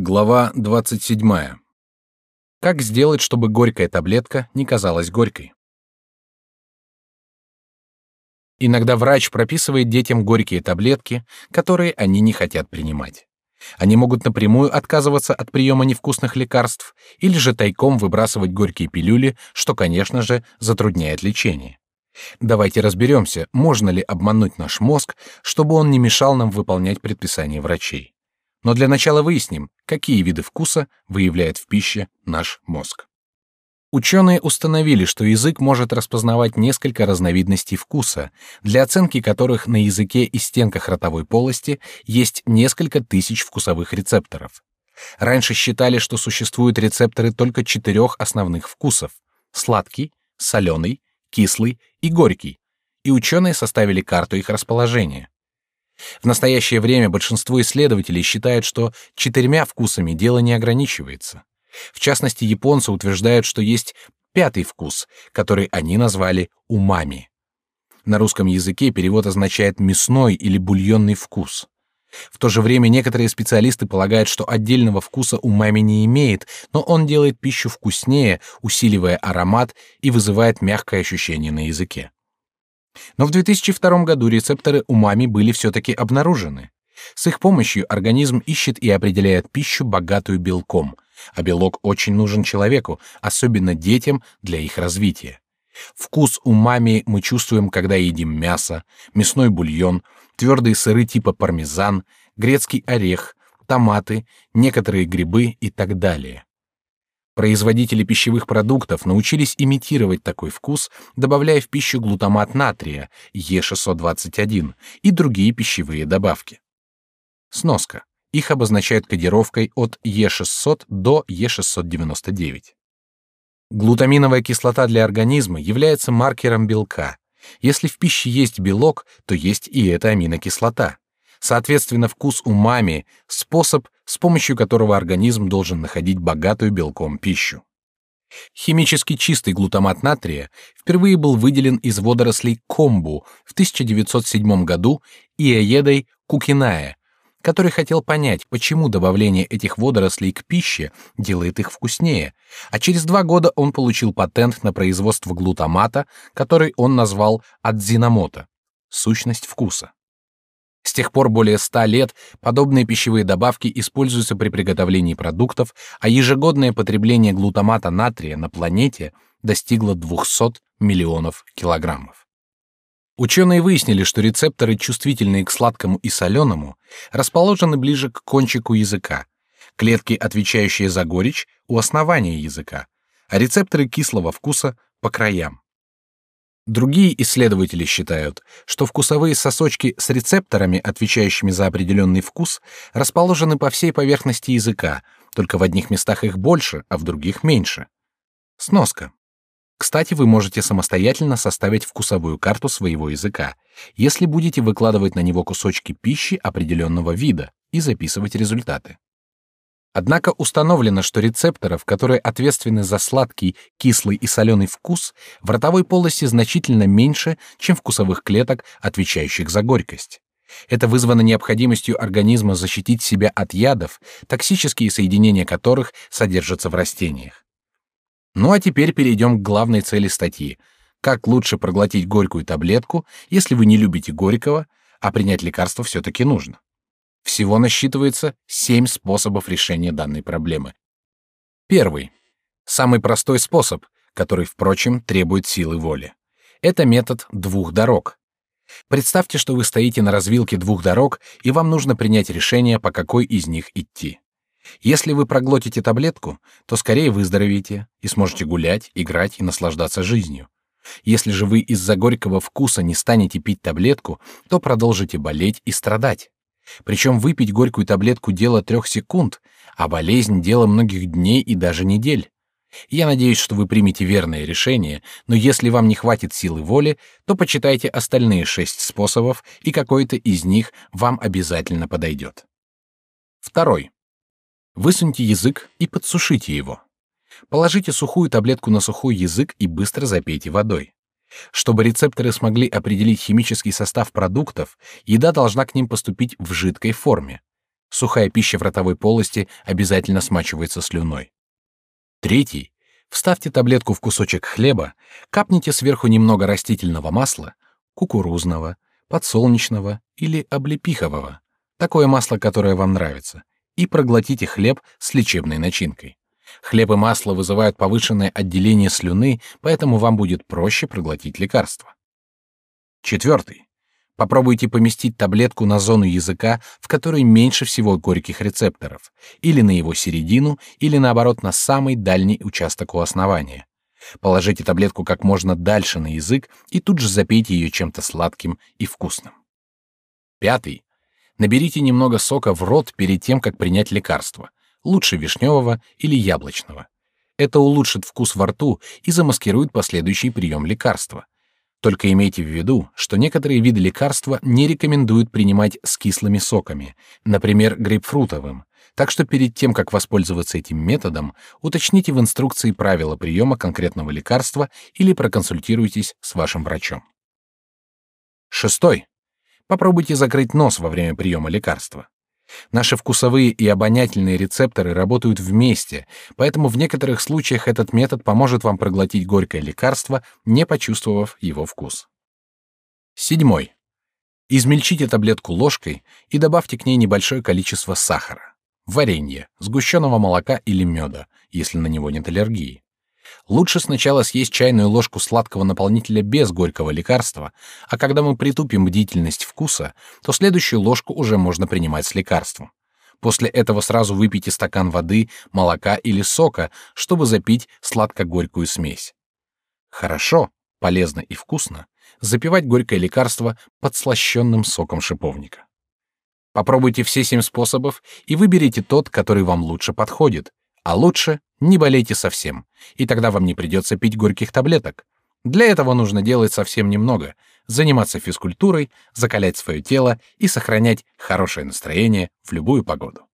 Глава 27. Как сделать, чтобы горькая таблетка не казалась горькой? Иногда врач прописывает детям горькие таблетки, которые они не хотят принимать. Они могут напрямую отказываться от приема невкусных лекарств или же тайком выбрасывать горькие пилюли, что, конечно же, затрудняет лечение. Давайте разберемся, можно ли обмануть наш мозг, чтобы он не мешал нам выполнять предписания врачей. Но для начала выясним, какие виды вкуса выявляет в пище наш мозг. Ученые установили, что язык может распознавать несколько разновидностей вкуса, для оценки которых на языке и стенках ротовой полости есть несколько тысяч вкусовых рецепторов. Раньше считали, что существуют рецепторы только четырех основных вкусов — сладкий, соленый, кислый и горький, и ученые составили карту их расположения. В настоящее время большинство исследователей считают, что четырьмя вкусами дело не ограничивается. В частности, японцы утверждают, что есть пятый вкус, который они назвали умами. На русском языке перевод означает мясной или бульонный вкус. В то же время некоторые специалисты полагают, что отдельного вкуса умами не имеет, но он делает пищу вкуснее, усиливая аромат и вызывает мягкое ощущение на языке. Но в 2002 году рецепторы умами были все-таки обнаружены. С их помощью организм ищет и определяет пищу, богатую белком, а белок очень нужен человеку, особенно детям для их развития. Вкус умами мы чувствуем, когда едим мясо, мясной бульон, твердые сыры типа пармезан, грецкий орех, томаты, некоторые грибы и так далее. Производители пищевых продуктов научились имитировать такой вкус, добавляя в пищу глутамат натрия Е621 и другие пищевые добавки. Сноска. Их обозначают кодировкой от Е600 до Е699. Глутаминовая кислота для организма является маркером белка. Если в пище есть белок, то есть и эта аминокислота. Соответственно, вкус умами — способ, с помощью которого организм должен находить богатую белком пищу. Химически чистый глутамат натрия впервые был выделен из водорослей комбу в 1907 году Иоедой Кукиная, который хотел понять, почему добавление этих водорослей к пище делает их вкуснее, а через два года он получил патент на производство глутамата, который он назвал адзинамота — сущность вкуса. С тех пор более ста лет подобные пищевые добавки используются при приготовлении продуктов, а ежегодное потребление глутамата натрия на планете достигло 200 миллионов килограммов. Ученые выяснили, что рецепторы, чувствительные к сладкому и соленому, расположены ближе к кончику языка, клетки, отвечающие за горечь, у основания языка, а рецепторы кислого вкуса по краям. Другие исследователи считают, что вкусовые сосочки с рецепторами, отвечающими за определенный вкус, расположены по всей поверхности языка, только в одних местах их больше, а в других меньше. Сноска. Кстати, вы можете самостоятельно составить вкусовую карту своего языка, если будете выкладывать на него кусочки пищи определенного вида и записывать результаты. Однако установлено, что рецепторов, которые ответственны за сладкий, кислый и соленый вкус, в ротовой полости значительно меньше, чем вкусовых клеток, отвечающих за горькость. Это вызвано необходимостью организма защитить себя от ядов, токсические соединения которых содержатся в растениях. Ну а теперь перейдем к главной цели статьи. Как лучше проглотить горькую таблетку, если вы не любите горького, а принять лекарство все-таки нужно? Всего насчитывается семь способов решения данной проблемы. Первый. Самый простой способ, который, впрочем, требует силы воли. Это метод двух дорог. Представьте, что вы стоите на развилке двух дорог, и вам нужно принять решение, по какой из них идти. Если вы проглотите таблетку, то скорее выздоровеете и сможете гулять, играть и наслаждаться жизнью. Если же вы из-за горького вкуса не станете пить таблетку, то продолжите болеть и страдать. Причем выпить горькую таблетку дело трех секунд, а болезнь дело многих дней и даже недель. Я надеюсь, что вы примете верное решение, но если вам не хватит силы воли, то почитайте остальные шесть способов, и какой-то из них вам обязательно подойдет. Второй. Высуньте язык и подсушите его. Положите сухую таблетку на сухой язык и быстро запейте водой. Чтобы рецепторы смогли определить химический состав продуктов, еда должна к ним поступить в жидкой форме. Сухая пища в ротовой полости обязательно смачивается слюной. Третий. Вставьте таблетку в кусочек хлеба, капните сверху немного растительного масла, кукурузного, подсолнечного или облепихового, такое масло, которое вам нравится, и проглотите хлеб с лечебной начинкой. Хлеб и масло вызывают повышенное отделение слюны, поэтому вам будет проще проглотить лекарство. Четвертый. Попробуйте поместить таблетку на зону языка, в которой меньше всего горьких рецепторов, или на его середину, или наоборот на самый дальний участок у основания. Положите таблетку как можно дальше на язык и тут же запейте ее чем-то сладким и вкусным. Пятый. Наберите немного сока в рот перед тем, как принять лекарство, лучше вишневого или яблочного. Это улучшит вкус во рту и замаскирует последующий прием лекарства. Только имейте в виду, что некоторые виды лекарства не рекомендуют принимать с кислыми соками, например, грейпфрутовым. Так что перед тем, как воспользоваться этим методом, уточните в инструкции правила приема конкретного лекарства или проконсультируйтесь с вашим врачом. Шестой. Попробуйте закрыть нос во время приема лекарства. Наши вкусовые и обонятельные рецепторы работают вместе, поэтому в некоторых случаях этот метод поможет вам проглотить горькое лекарство, не почувствовав его вкус. Седьмой. Измельчите таблетку ложкой и добавьте к ней небольшое количество сахара, варенья, сгущенного молока или меда, если на него нет аллергии. Лучше сначала съесть чайную ложку сладкого наполнителя без горького лекарства, а когда мы притупим бдительность вкуса, то следующую ложку уже можно принимать с лекарством. После этого сразу выпейте стакан воды, молока или сока, чтобы запить сладко-горькую смесь. Хорошо, полезно и вкусно запивать горькое лекарство подслащенным соком шиповника. Попробуйте все семь способов и выберите тот, который вам лучше подходит, а лучше не болейте совсем, и тогда вам не придется пить горьких таблеток. Для этого нужно делать совсем немного: заниматься физкультурой, закалять свое тело и сохранять хорошее настроение в любую погоду.